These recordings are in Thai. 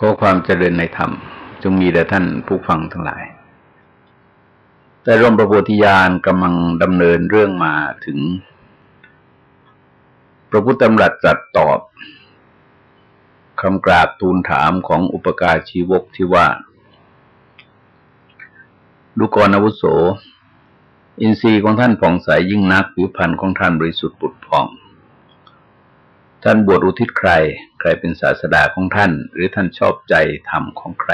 ก็ความเจริญในธรรม จงมีแด่ท่านผู้ฟังทั้งหลาย แต่ร่มประโพธิญาณกำลังดำเนินเรื่องมาถึง พระพุทธธรรมรัสจัดตอบคำกราบทูลถามของอุปการชีวกที่ว่าดูกรอาวุโส อินทรีย์ของท่านผ่องใสยยิ่งนักผิวพรรณของท่านบริสุทธิ์ปุดผ่อง ท่านบวชอุทิศใคร ใครเป็นศาสดาของท่าน หรือท่านชอบใจธรรมของใคร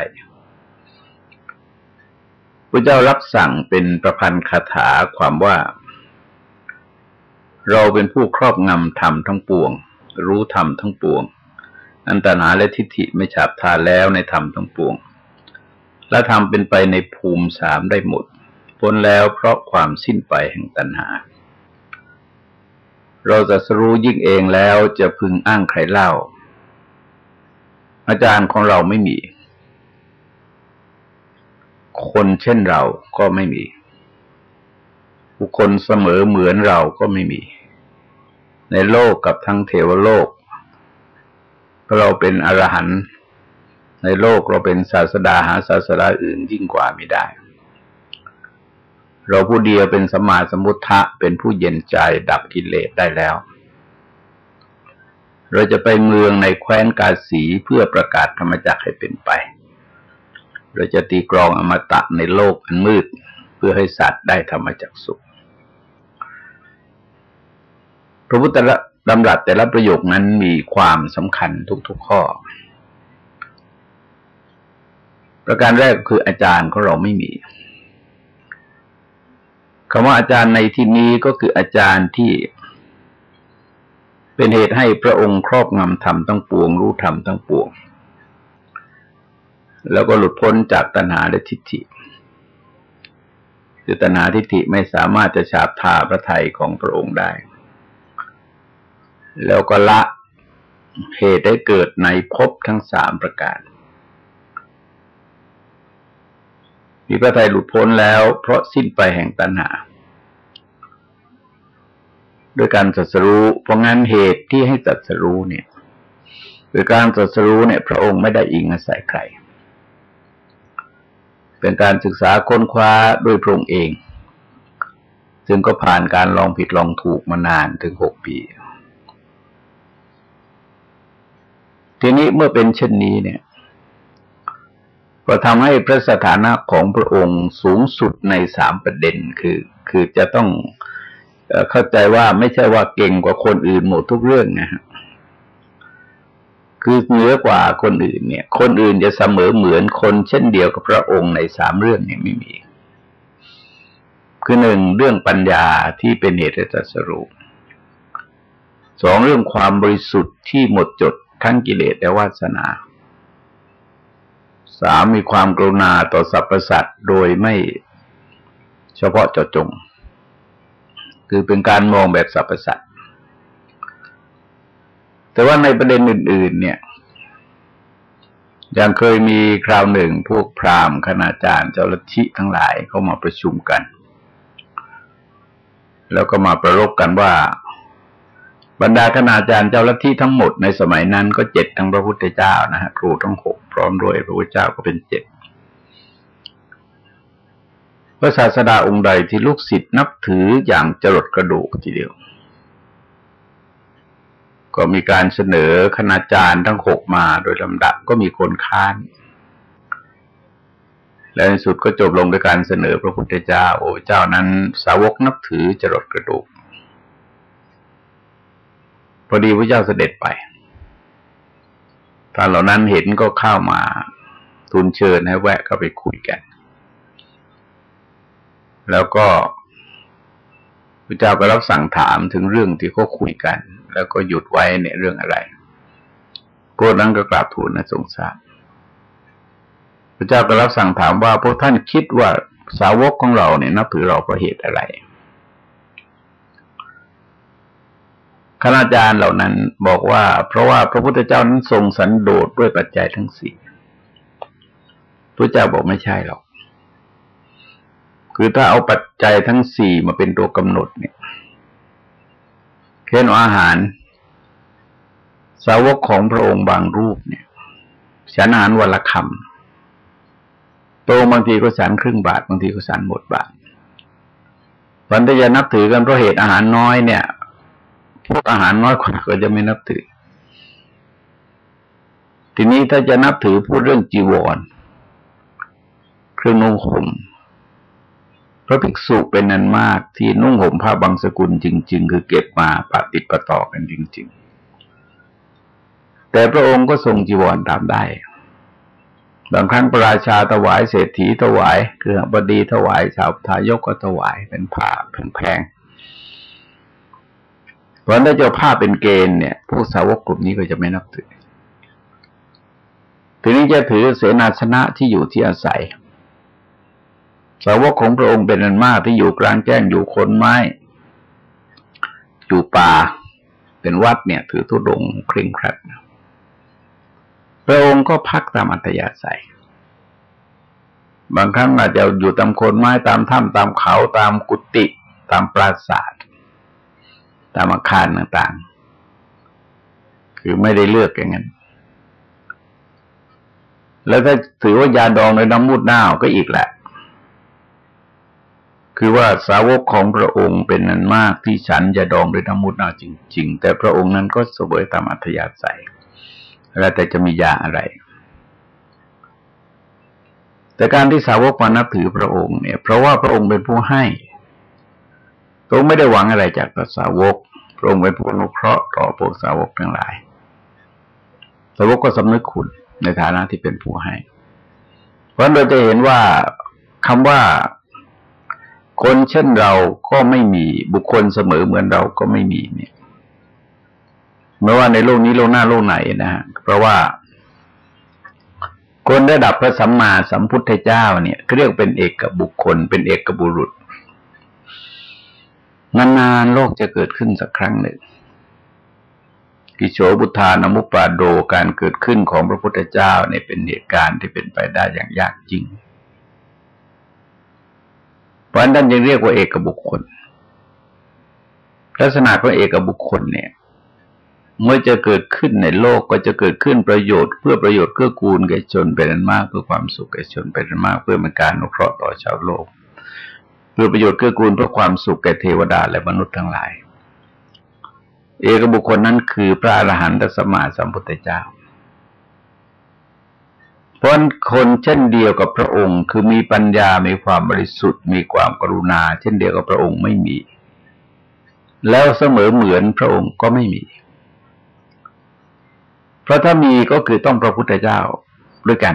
พระเจ้ารับสั่งเป็นประพันธ์คาถาความว่า เราเป็นผู้ครอบงำธรรมทั้งปวง รู้ธรรมทั้งปวง อันตนาและทิฏฐิไม่ฉาบทาแล้วในธรรมทั้งปวง และธรรมเป็นไปในภูมิสามได้หมด พ้นแล้วเพราะความสิ้นไปแห่งตัณหา เราจะสรู้ยิ่งเองแล้วจะพึงอ้างใครเล่า อาจารย์ของเราไม่มี คนเช่นเราก็ไม่มี บุคคลเสมอเหมือนเราก็ไม่มี ในโลกกับทั้งเทวโลก เราเป็นอรหันต์ในโลกเราเป็นศาสดาหาศาสดาอื่นยิ่งกว่าไม่ได้ เราผู้เดียวเป็นสมาสมุทธะเป็นผู้เย็นใจดับกิเลสได้แล้ว เราจะไปเมืองในแคว้นกาสีเพื่อประกาศธรรมจักให้เป็นไป เราจะตีกรองอมตะในโลกอันมืด เพื่อให้สัตว์ได้ธรรมจักสุข พระพุทธดำรัสแต่ละประโยคนั้นมีความสำคัญทุกๆข้อ ประการแรกคืออาจารย์ของเราไม่มี คำว่าอาจารย์ในที่นี้ก็คืออาจารย์ที่ เป็นเหตุให้พระองค์ครอบงำธรรมทั้งปวง รู้ธรรมทั้งปวง แล้วก็หลุดพ้นจากตัณหาและทิฏฐิคือตัณหาทิฏฐิไม่สามารถจะฉาบทาพระทัยของพระองค์ได้ แล้วก็ละเหตุได้เกิดในภพทั้งสามประการ มีพระทัยหลุดพ้นแล้ว เพราะสิ้นไปแห่งตัณหาด้วยการสัสรู้เพราะงั้นเหตุที่ให้สัสรู้เนี่ยโดยการสัสรู้เนี่ย พระองค์ไม่ได้อิงอาศัยใคร เป็นการศึกษาค้นคว้าด้วยพระองค์เอง ซึ่งก็ผ่านการลองผิดลองถูกมานานถึงหกปี ทีนี้เมื่อเป็นเช่นนี้เนี่ย ก็ทำให้พระสถานะของพระองค์สูงสุดในสามประเด็นคือ คือจะต้องเข้าใจว่าไม่ใช่ว่าเก่งกว่าคนอื่นหมดทุกเรื่องนะฮะคือเหนือกว่าคนอื่นเนี่ย คนอื่นจะเสมอเหมือนคนเช่นเดียวกับพระองค์ในสามเรื่องเนี่ยไม่มี คือหนึ่งเรื่องปัญญาที่เป็นเหตุให้ตรัสรู้สองเรื่องความบริสุทธิ์ที่หมดจดทั้งกิเลสและวาสนา สามมีความกรุณาต่อสรรพสัตว์โดยไม่เฉพาะเจาะจง คือเป็นการมองแบบสรรพสัตว์แต่ว่าในประเด็นอื่น ๆ เนี่ยยังเคยมีคราวหนึ่งพวกพราหมณ์คณาจารย์เจ้าลัทธิทั้งหลายเข้ามาประชุมกัน แล้วก็มาประรบกันว่า บรรดาคณาจารย์เจ้าลัทธิทั้งหมดในสมัยนั้นก็เจ็ดทั้งพระพุทธเจ้านะฮะครูทั้งหกพร้อมด้วยพระพุทธเจ้าก็เป็นเจ็ดพระศาสดาองค์ใดที่ลูกศิษย์นับถืออย่างจรดกระดูกทีเดียว ก็มีการเสนอคณาจารย์ทั้งหกมาโดยลำดับก็มีคนค้าน และในสุดก็จบลงด้วยการเสนอพระพุทธเจ้า โอ้เจ้านั้นสาวกนับถือจรดกระดูก พอดีพระเจ้าเสด็จไปท่านเหล่านั้นเห็นก็เข้ามาทูลเชิญให้แวะเข้าไปคุยกัน แล้วก็พระเจ้าก็รับสั่งถามถึงเรื่องที่เขาคุยกัน แล้วก็หยุดไว้เนี่ยเรื่องอะไรพวกนั้นก็กราบทูลนะสงสารพระเจ้าก็รับสั่งถามว่าพวกท่านคิดว่าสาวกของเราเนี่ยนับถือเราเพราะเหตุอะไร คณาจารย์เหล่านั้นบอกว่า เพราะว่าพระพุทธเจ้านั้นทรงสันโดษด้วยปัจจัยทั้งสี่พระเจ้าบอกไม่ใช่หรอก คือถ้าเอาปัจจัยทั้งสี่มาเป็นตัวกำหนดเนี่ยเช่นอาหาร สาวกของพระองค์บางรูปเนี่ยฉันอาหารวันละคำโตบางทีก็ฉันครึ่งบาท บางทีก็ฉันหมดบาทวันที่จะนับถือกันเพราะเหตุอาหารน้อยเนี่ย พวกอาหารน้อยกว่าก็จะไม่นับถือ ทีนี้ถ้าจะนับถือพูดเรื่องจีวร เครื่องนุ่งห่มพระภิกษุเป็นนันมากที่นุ่งห่มผ้าบางสกุลจริง ๆ คือเก็บมาปฏิดปะต่อกันจริง ๆ แต่พระองค์ก็ทรงจีวรตามได้บางครั้งประราชาถวายเศรษฐีถวาย คือบดีถวายชาวทายกก็ถวายเป็นผ้าแพงๆ ราะถ้าเจ้าผ้าเป็นเกณฑ์เนี่ยผู้สาวกกลุ่มนี้ก็จะไม่นับถือทีนี้จะถือเสนาชนะที่อยู่ที่อาศัย สาวกของพระองค์เป็นอันมากที่อยู่กลางแจ้งอยู่คนไม้ อยู่ป่า เป็นวัดเนี่ย ถือทุดงเคร่งครัดพระองค์ก็พักตามอัตยาศัย บางครั้งอาจจะอยู่ตามคนไม้ตามถ้ำตามเขาตามกุฏิตามปราสาท ตามอาคารต่างๆ คือไม่ได้เลือกอย่างนั้น แล้วถ้าถือว่ายาดองในน้ำมูดหน้าก็อีกแหละ คือว่าสาวกของพระองค์เป็นนั้นมากที่ฉันจะดองด้วยน้ำมุดนาจริง ๆ แต่พระองค์นั้นก็เสวยตามอัธยาศัย แล้วแต่จะมียาอะไรแต่การที่สาวกมานับถือพระองค์เนี่ย เพราะว่าพระองค์เป็นผู้ให้ พระองค์ไม่ได้หวังอะไรจากพระสาวกพระองค์เป็นผู้อนุเคราะห์ต่อพวกสาวกทั้งหลาย สาวกก็สำนึกคุณในฐานะที่เป็นผู้ให้ เพราะเราจะเห็นว่าคำว่าคนเช่นเราก็ไม่มีบุคคลเสมอเหมือนเราก็ไม่มีเนี่ยไม่ว่าในโลกนี้โลกหน้าโลกไหนนะฮะเพราะว่า คนระดับพระสัมมาสัมพุทธเจ้าเนี่ยเรียกเป็นเอกบุคคล เป็นเอกบุรุษ นานๆโลกจะเกิดขึ้นสักครั้งหนึ่งกิโชบุทานมุปาโดการเกิดขึ้นของพระพุทธเจ้าเนี่ยเป็นเหตุการณ์ที่เป็นไปได้อย่างยากจริง เพราะนั้นยังเรียกว่าเอกบุคคล ลักษณะของเอกบุคคลเนี่ย เมื่อจะเกิดขึ้นในโลกก็จะเกิดขึ้นประโยชน์เพื่อประโยชน์เกื้อกูลแก่ชนเป็นอันมากเพื่อความสุขแก่ชนเป็นอันมากเพื่อเป็นการนุเคราะห์ต่อชาวโลก เพื่อประโยชน์เกื้อกูลเพื่อความสุขแก่เทวดาและมนุษย์ทั้งหลาย เอกบุคคลนั้นคือพระอรหันตสมมาสัมพุทธเจ้าเพราะคนเช่นเดียวกับพระองค์ คือมีปัญญา มีความบริสุทธิ์ มีความกรุณา เช่นเดียวกับพระองค์ไม่มี แล้วเสมอเหมือนพระองค์ก็ไม่มี เพราะถ้ามีก็คือต้องพระพุทธเจ้าด้วยกัน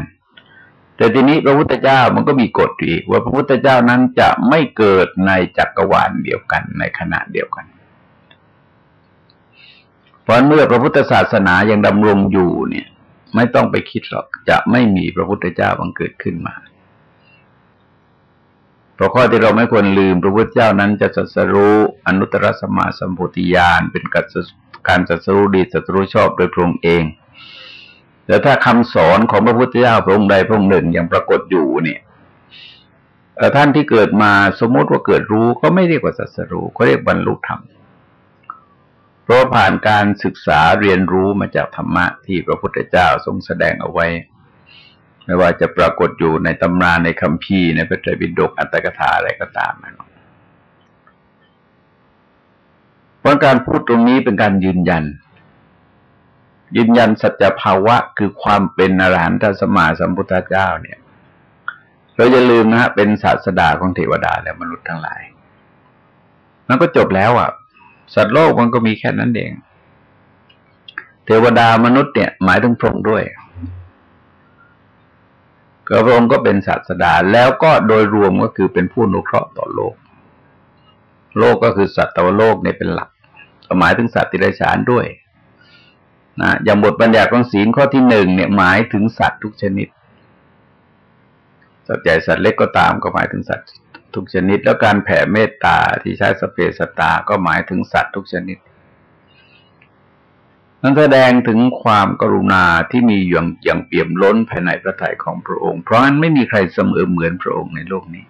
แต่ทีนี้พระพุทธเจ้ามันก็มีกฎอีกว่าพระพุทธเจ้านั้นจะไม่เกิดในจักรวาลเดียวกันในขณะเดียวกัน เพราะเมื่อพระพุทธศาสนายังดำรงอยู่เนี่ย ไม่ต้องไปคิดหรอกจะไม่มีพระพุทธเจ้าบังเกิดขึ้นมาเพราะข้อที่เราไม่ควรลืมพระพุทธเจ้านั้นจะสัสรู้อนุตตรสมาสัมพุติญาณเป็นการสัสรู้ดีสัสรู้ชอบโดยพระองค์เอง แต่ถ้าคำสอนของพระพุทธเจ้าพระองค์ใดพระองค์หนึ่งยังปรากฏอยู่เนี่ยท่านที่เกิดมาสมมติว่าเกิดรู้ก็ไม่เรียกว่าสัสรู้เขาเรียกบรรลุธรรม เพราะผ่านการศึกษาเรียนรู้มาจากธรรมะที่พระพุทธเจ้าทรงแสดงเอาไว้ ไม่ว่าจะปรากฏอยู่ในตำราในคัมภีร์ในพระไตรปิฎกอัตถกถาอะไรก็ตามนะเพราะการพูดตรงนี้เป็นการยืนยัน ยืนยันสัจภาวะคือความเป็นอรหันตสมาสัมพุทธเจ้าเนี่ยเราอย่าลืมนะฮะเป็นศาสดาของเทวดาและมนุษย์ทั้งหลาย มันก็จบแล้วอะ สัตว์โลกมันก็มีแค่นั้นเอง เทวดามนุษย์เนี่ย หมายถึงพระองค์ด้วยก็พระองค์ก็เป็นศาสดาแล้วก็โดยรวมก็คือเป็นผู้นุเคราะห์ต่อโลก โลกก็คือสัตว์ตวโลกเนี่ยเป็นหลักหมายถึงสัตว์ติไรฉานด้วย นะอย่างบทบัญญัติของศีลข้อที่หนึ่งเนี่ยหมายถึงสัตว์ทุกชนิด สัตว์ใหญ่สัตว์เล็กก็ตามก็หมายถึงสัตว์ทุกชนิด แล้วการแผ่เมตตาที่ใช้สเปสตา ก็หมายถึงสัตว์ทุกชนิดนั้นแสดงถึงความกรุณาที่มีอย่างอย่างเปี่ยมล้นภายในพระทัยของพระองค์ เพราะนั้นไม่มีใครเสมอเหมือนพระองค์ในโลกนี้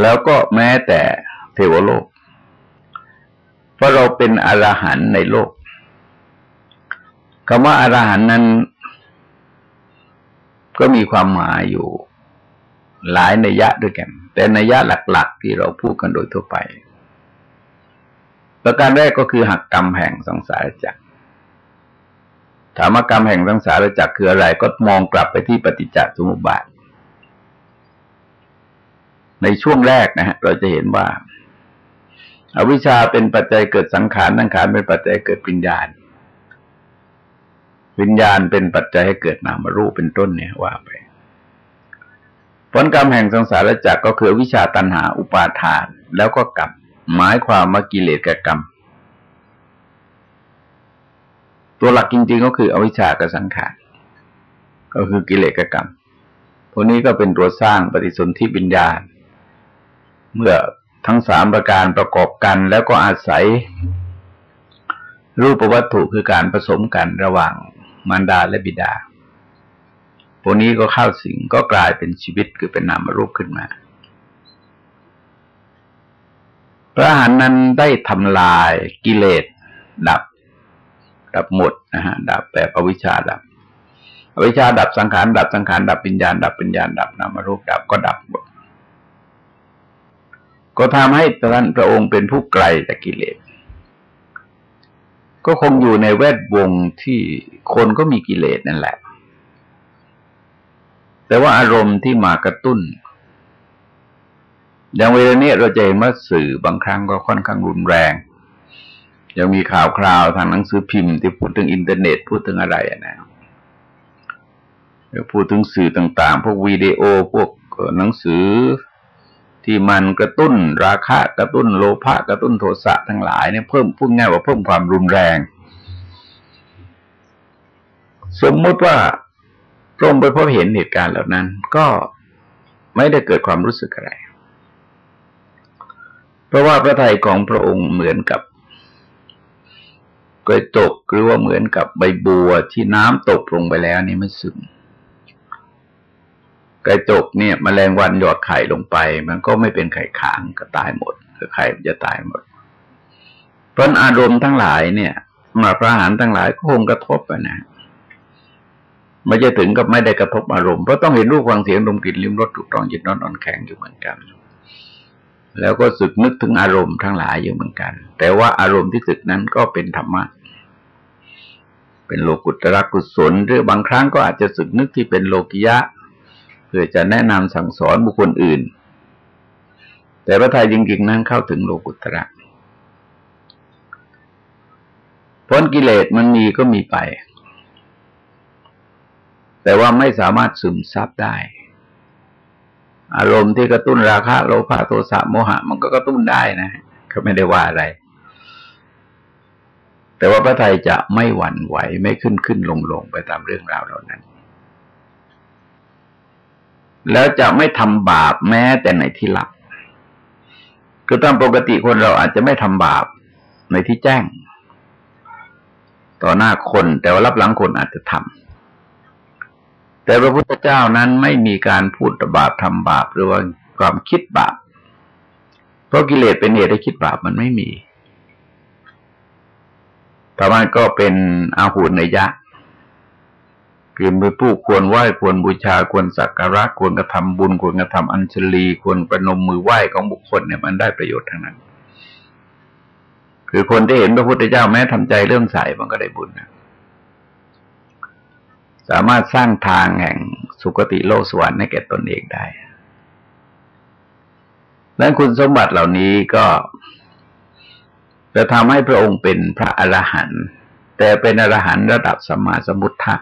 แล้วก็แม้แต่เทวโลก เพราะเราเป็นอรหันต์ในโลกคำว่าอรหันต์นั้น ก็มีความหมายอยู่หลายนัยยะด้วยกัน แต่นัยยะหลัก ๆ ที่เราพูดกันโดยทั่วไป ประการแรกก็คือหักกรรมแห่งสังสารจักรถามกรรมแห่งสังสารจักรคืออะไรก็มองกลับไปที่ปฏิจจสมุปบาท ในช่วงแรกนะฮะเราจะเห็นว่า อวิชชาเป็นปัจจัยเกิดสังขารสังขารเป็นปัจจัยเกิดวิญญาณ วิญญาณเป็นปัจจัยให้เกิดนามรูปเป็นต้นเนี่ยว่าไป ผลกรรมแห่งสังสารจักก็คือวิชาตันหาอุปาทาน แล้วก็กรรมหมายความมากิเลสกับกรรม ตัวหลักจริง ๆ ก็คืออวิชชากับสังขารก็คือกิเลสกับกรรมพวกนี้ก็เป็นตัวสร้างปฏิสนธิวิญญาณ เมื่อ ทั้งสามประการประกอบกัน แล้วก็อาศัย รูปวัตถุคือการผสมกันระหว่างมารดาและบิดาพวกนี้ก็เข้าสิงก็กลายเป็นชีวิตคือเป็นนามรูปขึ้นมา พระหันนั้นได้ทำลายกิเลส ดับ ดับหมดนะฮะดับแบบอวิชชาดับอวิชชาดับสังขารดับสังขารดับปัญญาดับปัญญาดับนามรูปดับก็ดับหมด ก็ทำให้ท่านพระองค์เป็นผู้ไกลจากกิเลส ก็คงอยู่ในแวดวงที่คนก็มีกิเลสนั่นแหละ แต่ว่าอารมณ์ที่มากระตุ้น อย่างเวลานี้เราจะเห็นว่าสื่อบางครั้งก็ค่อนข้างรุนแรง ยังมีข่าวคราวทางหนังสือพิมพ์ที่พูดถึงอินเทอร์เน็ตพูดถึงอะไรนะพูดถึงสื่อต่าง ๆ พวกวิดีโอพวกหนังสือ ที่มันกระตุ้นราคะกระตุ้นโลภะกระตุ้นโทสะทั้งหลายเนี่ยเพิ่มพูดง่ายว่าเพิ่มความรุนแรง สมมติว่าตรงไปพบเห็นเหตุการณ์เหล่านั้น ก็ไม่ได้เกิดความรู้สึกอะไร เพราะว่าพระทัยของพระองค์เหมือนกับกระตกหรือว่าเหมือนกับใบบัวที่น้ำตกลงไปแล้วนี่ไม่ซึม กระจกเนี่ยมแมลงวันหยอดไข่ลงไป มันก็ไม่เป็นไข่ขางก็ตายหมดคือไข่มันจะตายหมด เพราะอารมณ์ทั้งหลายเนี่ย มาพระหารทั้งหลายก็คงกระทบไปนะไม่จะถึงกับไม่ได้กระทบอารมณ์เพราะต้องเห็นรูปฟังเสียงดมกลิ่นลิ้มรสถูกต้องจิตนอนอ่อนแข็งอยู่เหมือนกัน แล้วก็สึกนึกถึงอารมณ์ทั้งหลายอยู่เหมือนกัน แต่ว่าอารมณ์ที่สึกนั้นก็เป็นธรรมะเป็นโลกุตระกุศลหรือบางครั้งก็อาจจะสึกนึกที่เป็นโลกิยะ พื่อจะแนะนำสั่งสอนบุคคลอื่น แต่พระไทยจริงๆนั้นเข้าถึงโลกุตระพ้นกิเลสมันมีก็มีไป แต่ว่าไม่สามารถซึมซับได้ อารมณ์ที่กระตุ้นราคะโลภะโทสะโมหะ มันก็กระตุ้นได้นะเขาไม่ได้ว่าอะไร แต่ว่าพระไทยจะไม่หวั่นไหวไม่ขึ้นขึ้นลงลงไปตามเรื่องราวเหล่านั้น แล้วจะไม่ทำบาปแม้แต่ในที่ลับ คือตามปกติคนเราอาจจะไม่ทำบาปในที่แจ้ง ต่อหน้าคนแต่ว่ารับหลังคนอาจจะทำแต่พระพุทธเจ้านั้นไม่มีการพูดบาปทำบาปหรือว่าความคิดบาป เพราะกิเลสเป็นเหตุให้คิดบาปมันไม่มีแต่มันก็เป็นอาหุนในยะ คือมือผู้ควรไหว้ควรบูชาควรสักการะควรกระทำบุญ ควรกระทำอัญชลีควรประนมมือไหว้ของบุคคลเนี่ยมันได้ประโยชน์ทั้งนั้น คือคนที่เห็นพระพุทธเจ้าแม้ทำใจเรื่องใสมันก็ได้บุญนะสามารถสร้างทางแห่งสุคติโลกสวรรค์ให้แก่ตนเองได้ดังคุณสมบัติเหล่านี้ก็จะทำให้พระองค์เป็นพระอรหันต์แต่เป็นอรหันต์ระดับสมมาสมุทธะ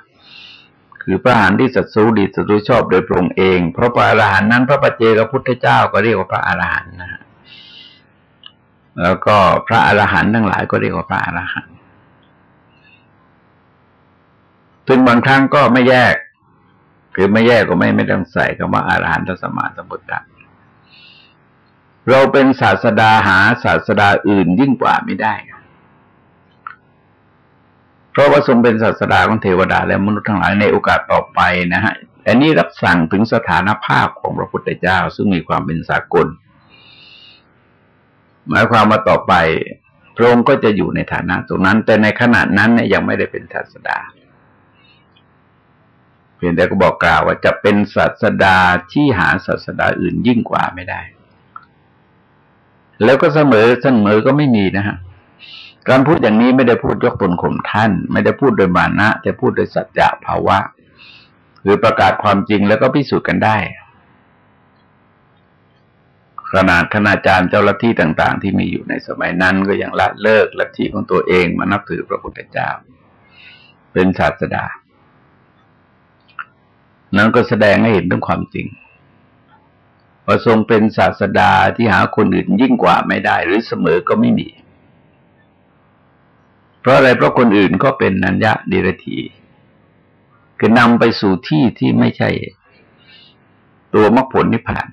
คือพระอรหันต์ที่สัตสูดีสัตสูชอบโดยพระองค์เอง เพราะพระอรหันต์นั้นพระปัจเจกพุทธเจ้าก็เรียกว่าพระอรหันต์นะแล้วก็พระอรหันต์ทั้งหลายก็เรียกว่าพระอรหันต์ถึงบางครั้งก็ไม่แยก คือไม่แยกก็ไม่ไม่ต้องใส่คำว่าอรหันตสมาสมุทธะเราเป็นศาสดาหาศาสดาอื่นยิ่งกว่าไม่ได้ เพราะว่าทรงเป็นศาสดาของเทวดาและมนุษย์ทั้งหลายในโอกาสต่อไปนะฮะอันนี้รับสั่งถึงสถานภาพของพระพุทธเจ้าซึ่งมีความเป็นสากล หมายความว่าต่อไป พระองค์ก็จะอยู่ในฐานะตรงนั้น แต่ในขณะนั้นเนี่ยยังไม่ได้เป็นศาสดา เพียงแต่ก็บอกกล่าวว่าจะเป็นศาสดาที่หาศาสดาอื่นยิ่งกว่าไม่ได้ แล้วก็เสมอเสมอก็ไม่มีนะฮะ การพูดอย่างนี้ไม่ได้พูดยกตนข่มท่าน ไม่ได้พูดโดยมานะ แต่พูดโดยสัจจะภาวะ หรือประกาศความจริงแล้วก็พิสูจน์กันได้ขนาดคณาจารย์เจ้าลัทธิต่างๆ ที่มีอยู่ในสมัยนั้นก็ยังละเลิกลัทธิของตัวเองมานับถือพระพุทธเจ้า เป็นศาสดา นั้นก็แสดงให้เห็นถึงความจริงว่าทรงเป็นศาสดาที่หาคนอื่นยิ่งกว่าไม่ได้ หรือเสมอก็ไม่มี เพราะอะไรเพราะคนอื่นก็เป็นนัญญะดีรถีคือนำไปสู่ที่ที่ไม่ใช่ ตัวมรรคผลนิพพาน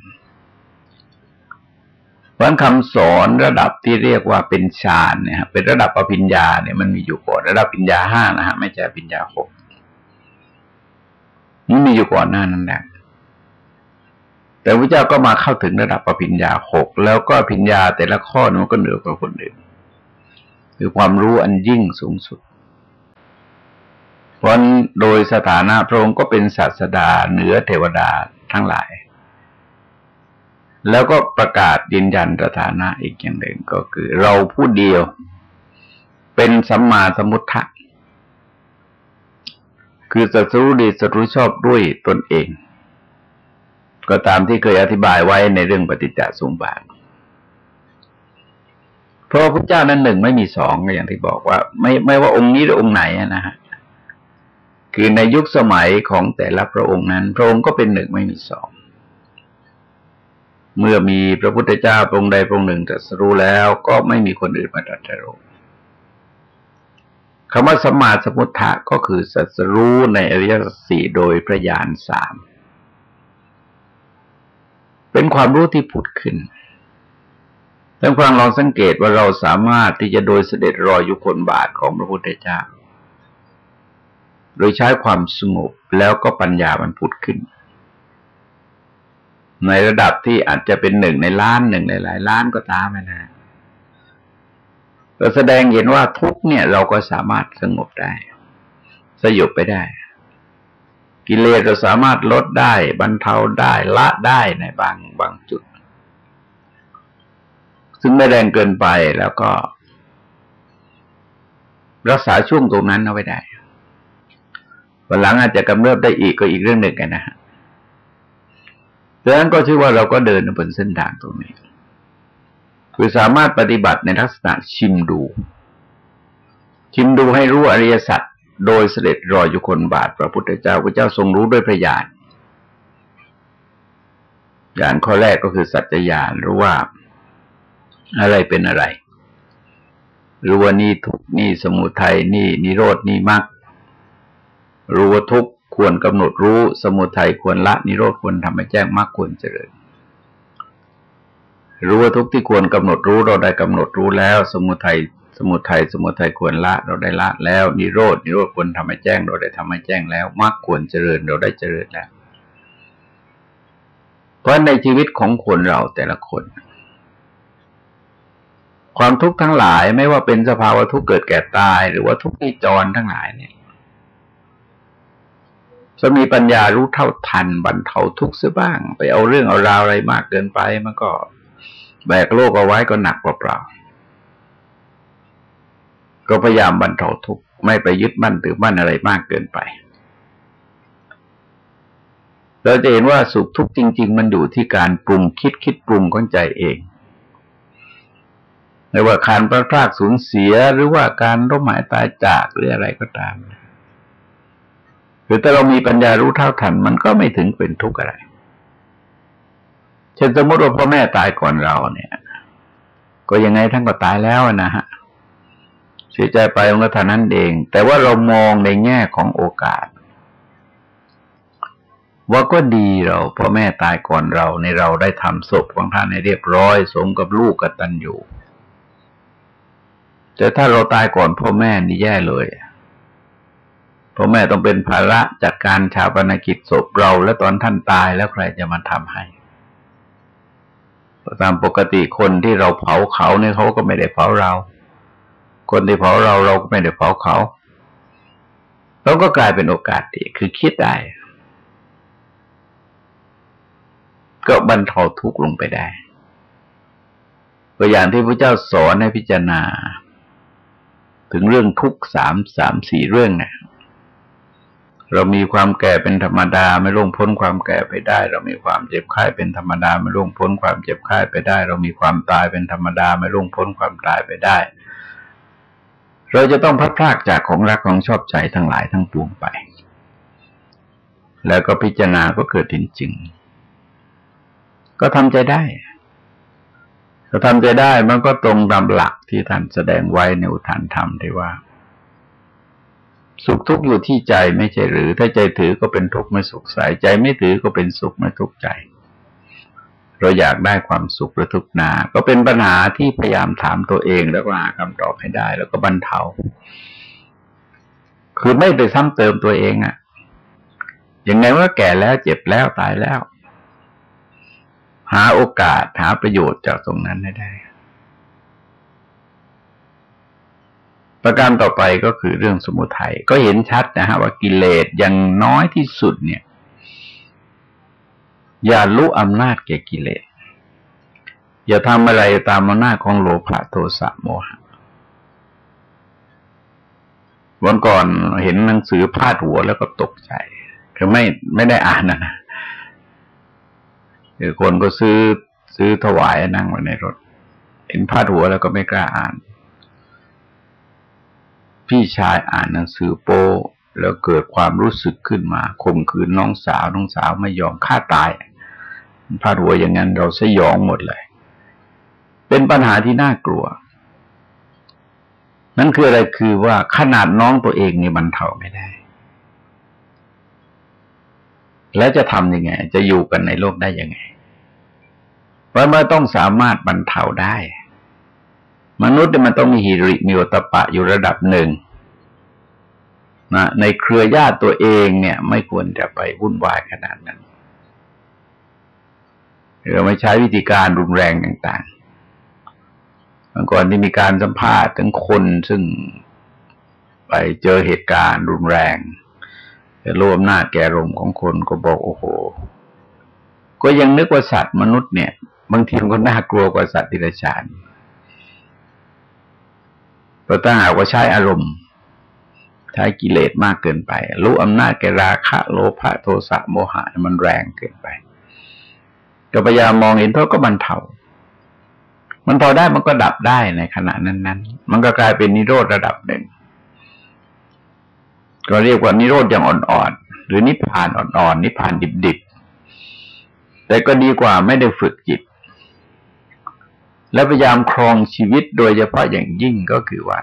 เพราะคำสอนระดับที่เรียกว่าเป็นฌานเนี่ยเป็นระดับปริญญาเนี่ยมันมีอยู่ก่อนระดับปัญญาห้านะฮะไม่ใช่ปัญญาหกนี่มีอยู่ก่อนหน้านั้นแหละแต่พระเจ้าก็มาเข้าถึงระดับปริญญาหกแล้วก็ปัญญาแต่ละข้อมันก็เหนือกว่าคนอื่น คือความรู้อันยิ่งสูงสุด เพราะโดยสถานะพระองค์ก็เป็นศาสดาเหนือเทวดาทั้งหลาย แล้วก็ประกาศยืนยันสถานะอีกอย่างหนึ่งก็คือ เราผู้เดียวเป็นสัมมาสมุทธะคือสัตรู้ดีสัตรู้ชอบด้วยตนเอง ก็ตามที่เคยอธิบายไว้ในเรื่องปฏิจจสมบาท เพราะพระเจ้านั้นหนึ่งไม่มีสองอย่างที่บอกว่า ไม่ไม่ว่าองค์นี้หรือองค์ไหนนะฮะคือในยุคสมัยของแต่ละพระองค์นั้น พระองค์ก็เป็นหนึ่งไม่มีสองเมื่อมีพระพุทธเจ้าพระองค์ใดพระองค์หนึ่งตรัสรู้แล้ว ก็ไม่มีคนอื่นมาตรัสรู้คำว่าสมาสมุทธะก็คือสัสรู้ในอริยสัจสี่โดยพระญาณสาม เป็นความรู้ที่ผุดขึ้น ท่านฟังลองสังเกตว่าเราสามารถที่จะโดยเสด็จรอยยุคนบาทของพระพุทธเจ้า โดยใช้ความสงบแล้วก็ปัญญามันผุดขึ้น ในระดับที่อาจจะเป็นหนึ่งในล้านหนึ่งในหลายล้านก็ตามนะเราแสดงเห็นว่าทุกเนี่ยเราก็สามารถสงบได้ สยบไปได้ กิเลสเราสามารถลดได้ บรรเทาได้ละได้ในบางบางจุด ซึ่งไม่แรงเกินไปแล้วก็ รักษาช่วงตรงนั้นเอาไว้ได้วันหลังอาจจะกำเริบได้อีกก็อีกเรื่องหนึ่งกันนะฮะดังนั้นก็ชื่อว่าเราก็เดินบนเส้นทางตรงนี้ คือสามารถปฏิบัติในลักษณะชิมดู ชิมดูให้รู้อริยสัจโดยเสด็จรอยอยู่คนบาทพระพุทธเจ้าพระเจ้าทรงรู้ด้วยพระญาณญาณข้อแรกก็คือสัจญาณรู้ว่า อะไรเป็นอะไรรู้ว่านี่ทุกนี่สมุทัยนี่นิโรดนี่มรรครู้ว่าทุกควรกำหนดรู้ สมุทัยควรละ นิโรธควรทำให้แจ้งมากคควรเจริญรู้ว่าทุกที่ควรกำหนดรู้เราได้กำหนดรู้แล้ว สมุทัยสมุทัยสมุทัยควรละเราได้ละแล้ว นิโรธนิโรธควรทำให้แจ้ง เราได้ทำให้แจ้งแล้วมากควรเจริญเราได้เจริญแล้วเพราะในชีวิตของคนเราแต่ละคน ความทุกข์ทั้งหลายไม่ว่าเป็นสภาวะทุกข์เกิดแก่ตาย หรือว่าทุกข์นิจรทั้งหลายเนี่ยจะมีปัญญารู้เท่าทันบรรเทาทุกข์เสียบ้าง ไปเอาเรื่องเอาราวอะไรมากเกินไปมันก็แบกโลกเอาไว้ก็หนักเปล่าๆก็พยายามบรรเทาทุกข์ไม่ไปยึดมั่นถือมั่นอะไรมากเกินไป เราจะเห็นว่าสุขทุกข์จริง ๆ มันอยู่ที่การปรุงคิดคิดปรุงของใจเอง ไม่ว่าการประพลาดสูญเสียหรือว่าการร่มหายตายจากหรืออะไรก็ตามเคือถ้าเรามีปัญญารู้เท่าทัน มันก็ไม่ถึงเป็นทุกข์อะไร เช่นสมมติว่าพ่อแม่ตายก่อนเราเนี่ย ก็ยังไงท่านก็ตายแล้วนะฮะเสียใจไปมันก็เท่านั้นเอง แต่ว่าเรามองในแง่ของโอกาส ว่าก็ดีเราพ่อแม่ตายก่อนเราในเราได้ทำศพของท่านให้เรียบร้อย สมกับลูกกตันอยู่ แต่ถ้าเราตายก่อนพ่อแม่นี่แย่เลยพ่อแม่ต้องเป็นภาระจัดการชาปนกิจศพเรา และตอนท่านตายแล้วใครจะมาทำให้ตามปกติคนที่เราเผาเขาเนี่ยเขาก็ไม่ได้เผาเรา คนที่เผาเราเราก็ไม่ได้เผาเขาเราก็กลายเป็นโอกาสดีคือคิดได้ ก็บรรเทาทุกข์ลงไปได้ตัวอย่างที่พระเจ้าสอนให้พิจารณา ถึงเรื่องทุกสามสามสี่เรื่องเนี่ยเรามีความแก่เป็นธรรมดาไม่ล่วงพ้นความแก่ไปได้ เรามีความเจ็บไข้เป็นธรรมดาไม่ล่วงพ้นความเจ็บไข้ไปได้ เรามีความตายเป็นธรรมดาไม่ล่วงพ้นความตายไปได้ เราจะต้องพัดพลากจากของรักของชอบใจทั้งหลายทั้งปวงไป แล้วก็พิจารณาก็เกิดจริง ก็ทำใจได้ ถ้าทำใจได้มันก็ตรงตามหลักที่ท่านแสดงไว้ในอุทานธรรมที่ว่า สุขทุกข์อยู่ที่ใจไม่ใช่หรือ ถ้าใจถือก็เป็นทุกข์ไม่สุขใสใจไม่ถือก็เป็นสุขไม่ทุกข์ใจ เราอยากได้ความสุขหรือทุกข์นา ก็เป็นปัญหาที่พยายามถามตัวเองแล้วก็หาคำตอบให้ได้ แล้วก็บรรเทา คือไม่ไปซ้ำเติมตัวเองอะ่ะอย่างไงว่าแก่แล้วเจ็บแล้วตายแล้ว หาโอกาสหาประโยชน์จากตรงนั้นให้ได้ ประการต่อไปก็คือเรื่องสมุทัยก็เห็นชัดนะฮะว่ากิเลสยังน้อยที่สุดเนี่ย อย่ารู้อำนาจแก่กิเลส อย่าทำอะไรตามอำนาจของโลภะโทสะโมหะวันก่อนเห็นหนังสือพาดหัวแล้วก็ตกใจ คือไม่ไม่ได้อ่านนะนะ คือคนก็ซื้อซื้อถวายนั่งไว้ในรถ เห็นพาดหัวแล้วก็ไม่กล้าอ่าน พี่ชายอ่านหนังสือโป้แล้วเกิดความรู้สึกขึ้นมาข่มขืนน้องสาวน้องสาวไม่ยอมฆ่าตายพาดหัวอย่างนั้นเราสยองหมดเลย เป็นปัญหาที่น่ากลัว นั่นคืออะไรคือว่าขนาดน้องตัวเองนี่บรรเทาไม่ได้ แล้วจะทำยังไง จะอยู่กันในโลกได้ยังไง เพราะมันต้องสามารถบรรเทาได้ มนุษย์มันต้องมีหิริมีโอตปะอยู่ระดับหนึ่งนะในเครือญาติตัวเองเนี่ย ไม่ควรจะไปวุ่นวายขนาดนั้นเราไม่ใช้วิธีการรุนแรงต่างๆเมื่อก่อนที่มีการสัมภาษณ์ถึงคนซึ่งไปเจอเหตุการณ์รุนแรง แต่รวมหน้าแก่รมของคนก็บอกโอ้โห ก็ยังนึกว่าสัตว์มนุษย์เนี่ย บางทีมันก็น่ากลัวกว่าสัตว์ดิรฉานเพราะถ้าหากว่าใช้อารมณ์ใช้กิเลสมากเกินไป รู้อำนาจแก่ราคะ โลภะโทสะโมหะมันแรงเกินไปก็พยายามมองเห็นโทษก็บรรเทามันพอได้มันก็ดับได้ในขณะนั้น ๆ มันก็กลายเป็นนิโรธระดับหนึ่ง ก็เรียกว่านิโรธอย่างอ่อนๆ หรือนิพพานอ่อนๆ นิพพานดิบๆ แต่ก็ดีกว่าไม่ได้ฝึกจิต และพยายามครองชีวิตโดยเฉพาะอย่างยิ่งก็คือว่า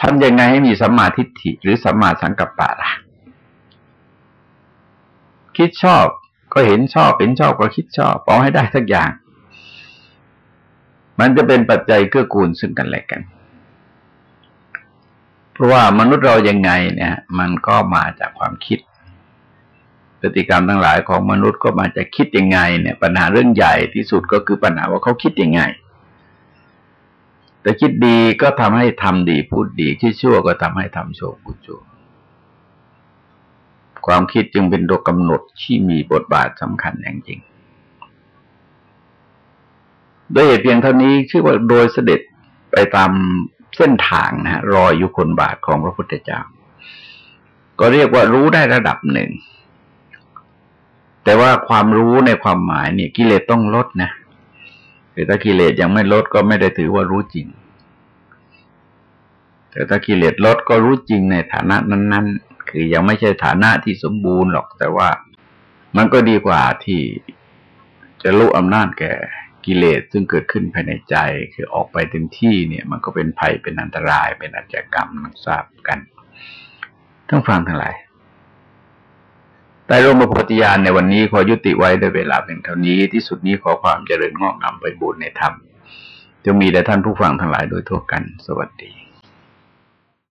ทำยังไงให้มีสัมมาทิฏฐิหรือสัมมาสังกัปปะล่ะ คิดชอบก็เห็นชอบเห็นชอบก็คิดชอบเอาให้ได้สักอย่าง มันจะเป็นปัจจัยเกื้อกูลซึ่งกันและกัน เพราะว่ามนุษย์เรายังไงเนี่ย มันก็มาจากความคิดพฤติกรรมทั้งหลายของมนุษย์ก็มาจากคิดยังไง เนี่ย ปัญหาเรื่องใหญ่ที่สุดก็คือปัญหาว่าเขาคิดยังไง แต่คิดดีก็ทำให้ทำดีพูดดีคิดชั่วก็ทำให้ทำชั่วพูดชั่วความคิดจึงเป็นตัวกำหนดที่มีบทบาทสำคัญอย่างจริงโดยเหตุเพียงเท่านี้ชื่อว่าโดยเสด็จไปตาม เส้นทางนะรอยอยู่คนบาทของพระพุทธเจ้า ก็เรียกว่ารู้ได้ระดับหนึ่ง แต่ว่าความรู้ในความหมายเนี่ยกิเลสต้องลดนะแต่ถ้ากิเลสยังไม่ลดก็ไม่ได้ถือว่ารู้จริง แต่ถ้ากิเลสลดก็รู้จริงในฐานะนั้น ๆ คือยังไม่ใช่ฐานะที่สมบูรณ์หรอก แต่ว่ามันก็ดีกว่าที่จะรู้อำนาจแก่ กิเลสซึ่งเกิดขึ้นภายในใจ คือออกไปเต็มที่เนี่ยมันก็เป็นภัยเป็นอันตรายเป็นอาชญากรรมทราบกันต้องฟังทั้งหลายแต่ร่มโพธิญาณในวันนี้ขอยุติไว้ด้วยเวลาเป็นเท่านี้ที่สุดนี้ขอความเจริญงอกงามไปบูรณนธรรมจะมีแด่ท่านผู้ฟังทั้งหลายโดยทั่วกัน สวัสดี